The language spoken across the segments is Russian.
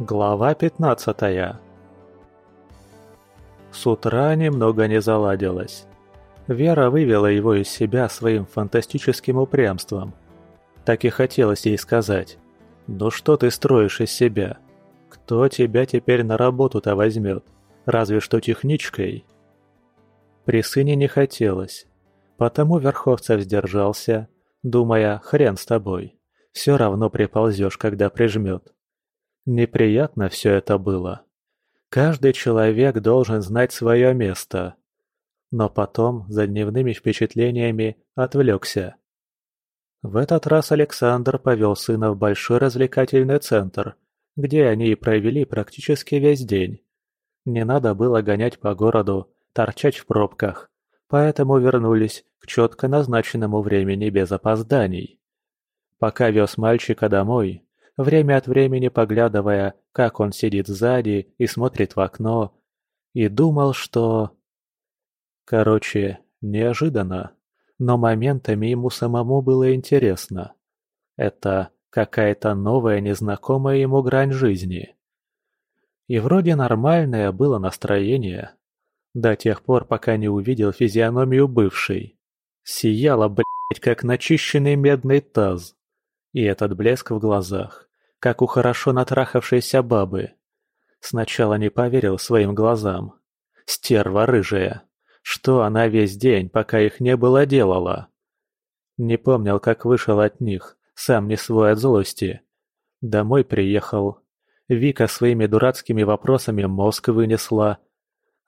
Глава 15 С утра немного не заладилось. Вера вывела его из себя своим фантастическим упрямством. Так и хотелось ей сказать. «Ну что ты строишь из себя? Кто тебя теперь на работу-то возьмет? Разве что техничкой?» При сыне не хотелось. Потому Верховцев сдержался, думая, хрен с тобой. Все равно приползешь, когда прижмет. Неприятно все это было. Каждый человек должен знать свое место. Но потом, за дневными впечатлениями, отвлекся. В этот раз Александр повел сына в большой развлекательный центр, где они и провели практически весь день. Не надо было гонять по городу, торчать в пробках, поэтому вернулись к четко назначенному времени без опозданий. Пока вез мальчика домой, время от времени поглядывая, как он сидит сзади и смотрит в окно, и думал, что... Короче, неожиданно, но моментами ему самому было интересно. Это какая-то новая незнакомая ему грань жизни. И вроде нормальное было настроение. До тех пор, пока не увидел физиономию бывшей. Сияла, блядь, как начищенный медный таз. И этот блеск в глазах, как у хорошо натрахавшейся бабы. Сначала не поверил своим глазам. Стерва рыжая. Что она весь день, пока их не было, делала? Не помнил, как вышел от них, сам не свой от злости. Домой приехал. Вика своими дурацкими вопросами мозг вынесла.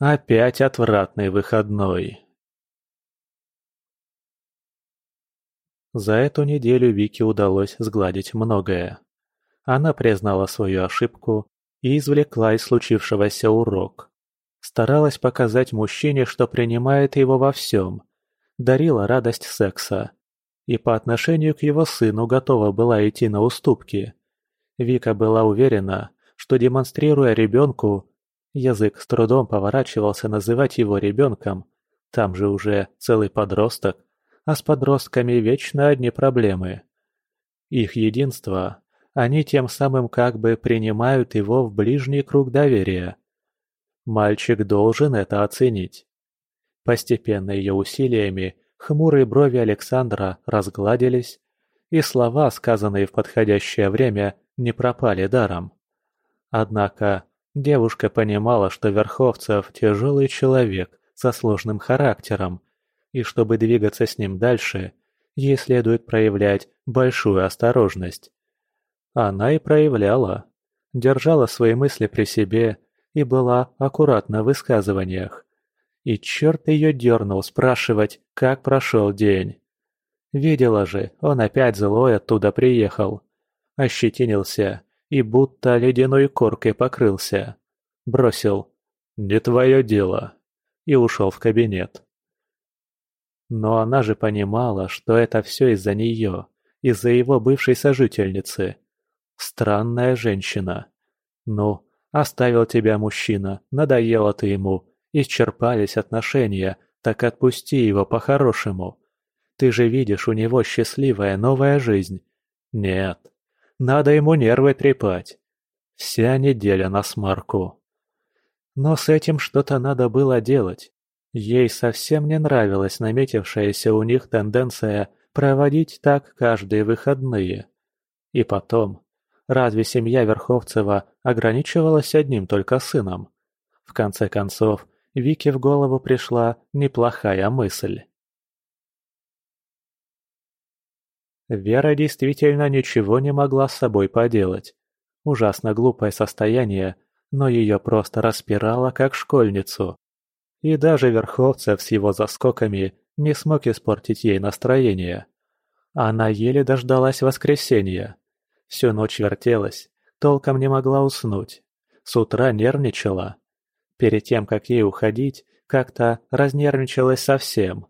Опять отвратный выходной. За эту неделю Вике удалось сгладить многое. Она признала свою ошибку и извлекла из случившегося урок. Старалась показать мужчине, что принимает его во всем. Дарила радость секса. И по отношению к его сыну готова была идти на уступки. Вика была уверена, что демонстрируя ребенку, язык с трудом поворачивался называть его ребенком, там же уже целый подросток, а с подростками вечно одни проблемы. Их единство, они тем самым как бы принимают его в ближний круг доверия. Мальчик должен это оценить. Постепенно ее усилиями хмурые брови Александра разгладились, и слова, сказанные в подходящее время, не пропали даром. Однако девушка понимала, что Верховцев – тяжелый человек со сложным характером, и чтобы двигаться с ним дальше, ей следует проявлять большую осторожность. Она и проявляла, держала свои мысли при себе и была аккуратна в высказываниях. И черт ее дернул спрашивать, как прошел день. Видела же, он опять злой оттуда приехал. Ощетинился и будто ледяной коркой покрылся. Бросил «Не твое дело» и ушел в кабинет. Но она же понимала, что это все из-за нее, из-за его бывшей сожительницы. Странная женщина. Ну, оставил тебя мужчина, надоело ты ему, исчерпались отношения, так отпусти его по-хорошему. Ты же видишь, у него счастливая новая жизнь. Нет, надо ему нервы трепать. Вся неделя на смарку. Но с этим что-то надо было делать. Ей совсем не нравилась наметившаяся у них тенденция проводить так каждые выходные. И потом, разве семья Верховцева ограничивалась одним только сыном? В конце концов, Вике в голову пришла неплохая мысль. Вера действительно ничего не могла с собой поделать. Ужасно глупое состояние, но ее просто распирало как школьницу. И даже Верховцев с его заскоками не смог испортить ей настроение. Она еле дождалась воскресенья. Всю ночь вертелась, толком не могла уснуть. С утра нервничала. Перед тем, как ей уходить, как-то разнервничалась совсем.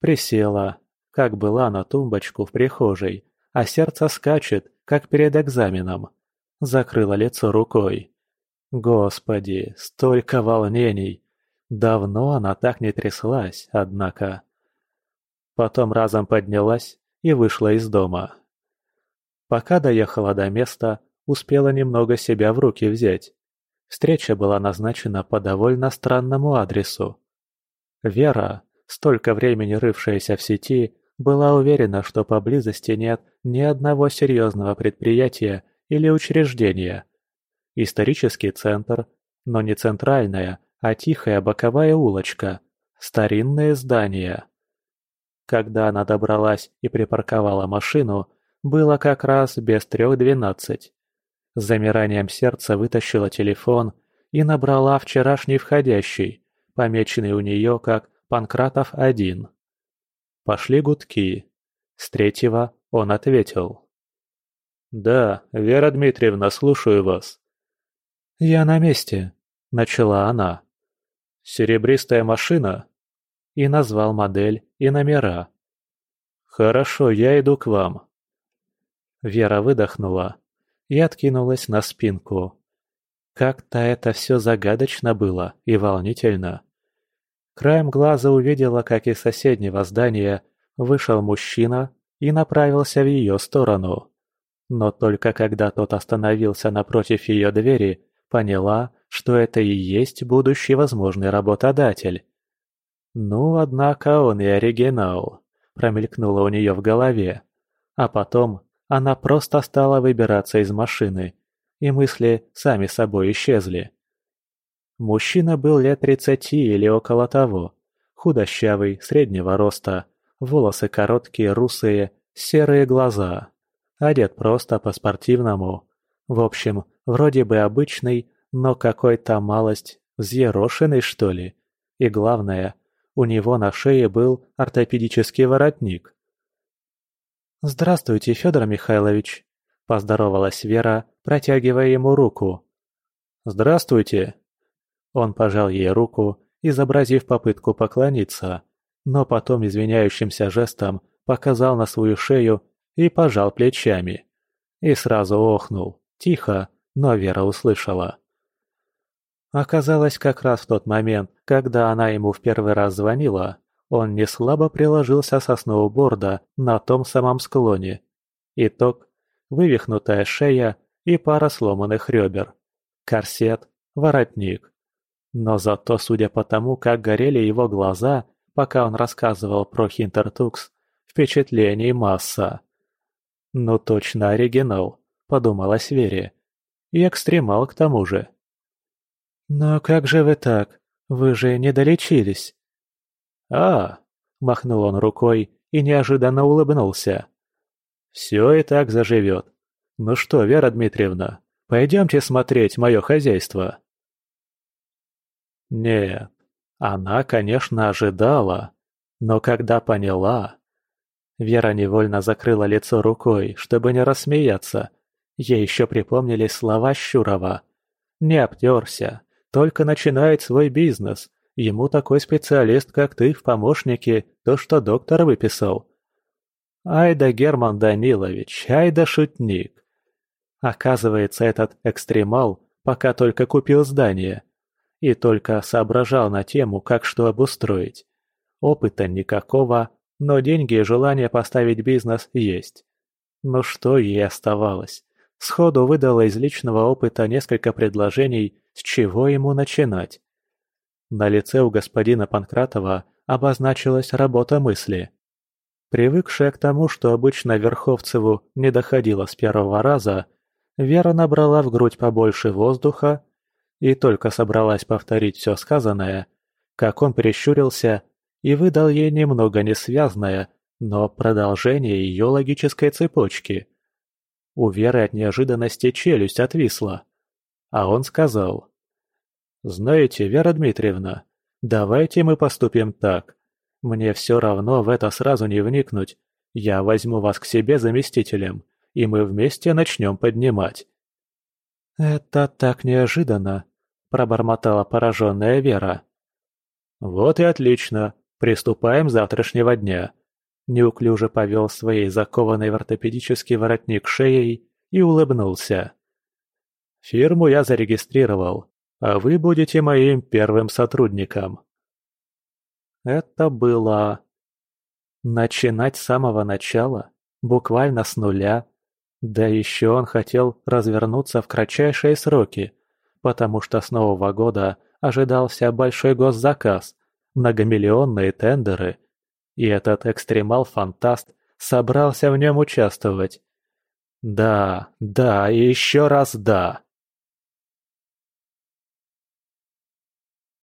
Присела, как была на тумбочку в прихожей, а сердце скачет, как перед экзаменом. Закрыла лицо рукой. Господи, столько волнений! Давно она так не тряслась, однако. Потом разом поднялась и вышла из дома. Пока доехала до места, успела немного себя в руки взять. Встреча была назначена по довольно странному адресу. Вера, столько времени рывшаяся в сети, была уверена, что поблизости нет ни одного серьезного предприятия или учреждения. Исторический центр, но не центральная, а тихая боковая улочка, старинные здания. Когда она добралась и припарковала машину, было как раз без трех двенадцать. С замиранием сердца вытащила телефон и набрала вчерашний входящий, помеченный у нее как «Панкратов-1». Пошли гудки. С третьего он ответил. «Да, Вера Дмитриевна, слушаю вас». «Я на месте», — начала она. «Серебристая машина?» И назвал модель и номера. «Хорошо, я иду к вам». Вера выдохнула, и откинулась на спинку. Как-то это все загадочно было и волнительно. Краем глаза увидела, как из соседнего здания вышел мужчина и направился в ее сторону. Но только когда тот остановился напротив ее двери, поняла, что это и есть будущий возможный работодатель. «Ну, однако он и оригинал», — промелькнуло у нее в голове. А потом она просто стала выбираться из машины, и мысли сами собой исчезли. Мужчина был лет тридцати или около того, худощавый, среднего роста, волосы короткие, русые, серые глаза. Одет просто по-спортивному. В общем, вроде бы обычный, но какой-то малость взъерошенный, что ли. И главное, у него на шее был ортопедический воротник. «Здравствуйте, Федор Михайлович», – поздоровалась Вера, протягивая ему руку. «Здравствуйте». Он пожал ей руку, изобразив попытку поклониться, но потом извиняющимся жестом показал на свою шею и пожал плечами. И сразу охнул, тихо, но Вера услышала. Оказалось, как раз в тот момент, когда она ему в первый раз звонила, он неслабо приложился со сноуборда на том самом склоне. Итог – вывихнутая шея и пара сломанных ребер. Корсет, воротник. Но зато, судя по тому, как горели его глаза, пока он рассказывал про Хинтертукс, впечатлений масса. «Ну точно оригинал», – подумалась Вере. «И экстремал к тому же». «Но как же вы так? Вы же не долечились?» «А!» – махнул он рукой и неожиданно улыбнулся. «Все и так заживет. Ну что, Вера Дмитриевна, пойдемте смотреть мое хозяйство». Нет, она, конечно, ожидала, но когда поняла... Вера невольно закрыла лицо рукой, чтобы не рассмеяться. Ей еще припомнились слова Щурова. «Не обтерся, только начинает свой бизнес, Ему такой специалист, как ты, в помощнике, то, что доктор выписал. Ай да Герман Данилович, ай да шутник. Оказывается, этот экстремал пока только купил здание и только соображал на тему, как что обустроить. Опыта никакого, но деньги и желание поставить бизнес есть. Но что ей оставалось? Сходу выдала из личного опыта несколько предложений, с чего ему начинать. На лице у господина Панкратова обозначилась работа мысли. Привыкшая к тому, что обычно Верховцеву не доходило с первого раза, Вера набрала в грудь побольше воздуха и только собралась повторить все сказанное, как он прищурился и выдал ей немного несвязное, но продолжение ее логической цепочки. У Веры от неожиданности челюсть отвисла. А он сказал. «Знаете, Вера Дмитриевна, давайте мы поступим так. Мне все равно в это сразу не вникнуть. Я возьму вас к себе заместителем, и мы вместе начнем поднимать». «Это так неожиданно», – пробормотала пораженная Вера. «Вот и отлично. Приступаем завтрашнего дня». Неуклюже повел своей закованной в ортопедический воротник шеей и улыбнулся. «Фирму я зарегистрировал а вы будете моим первым сотрудником». Это было... Начинать с самого начала, буквально с нуля. Да еще он хотел развернуться в кратчайшие сроки, потому что с Нового года ожидался большой госзаказ, многомиллионные тендеры, и этот экстремал-фантаст собрался в нем участвовать. Да, да и еще раз да.